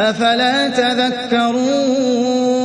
أَفَلَا تَذَكَّرُونَ